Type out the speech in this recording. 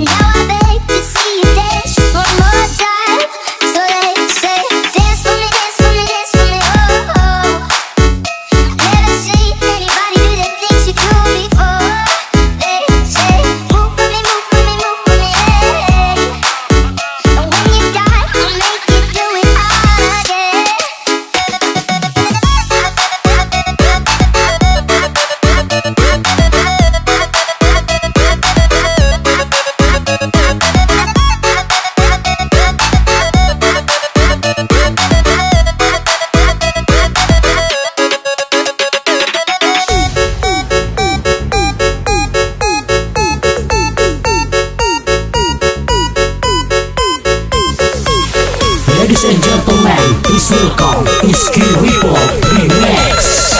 and how I've Ladies and gentlemen, please welcome Iski Ripple Remix.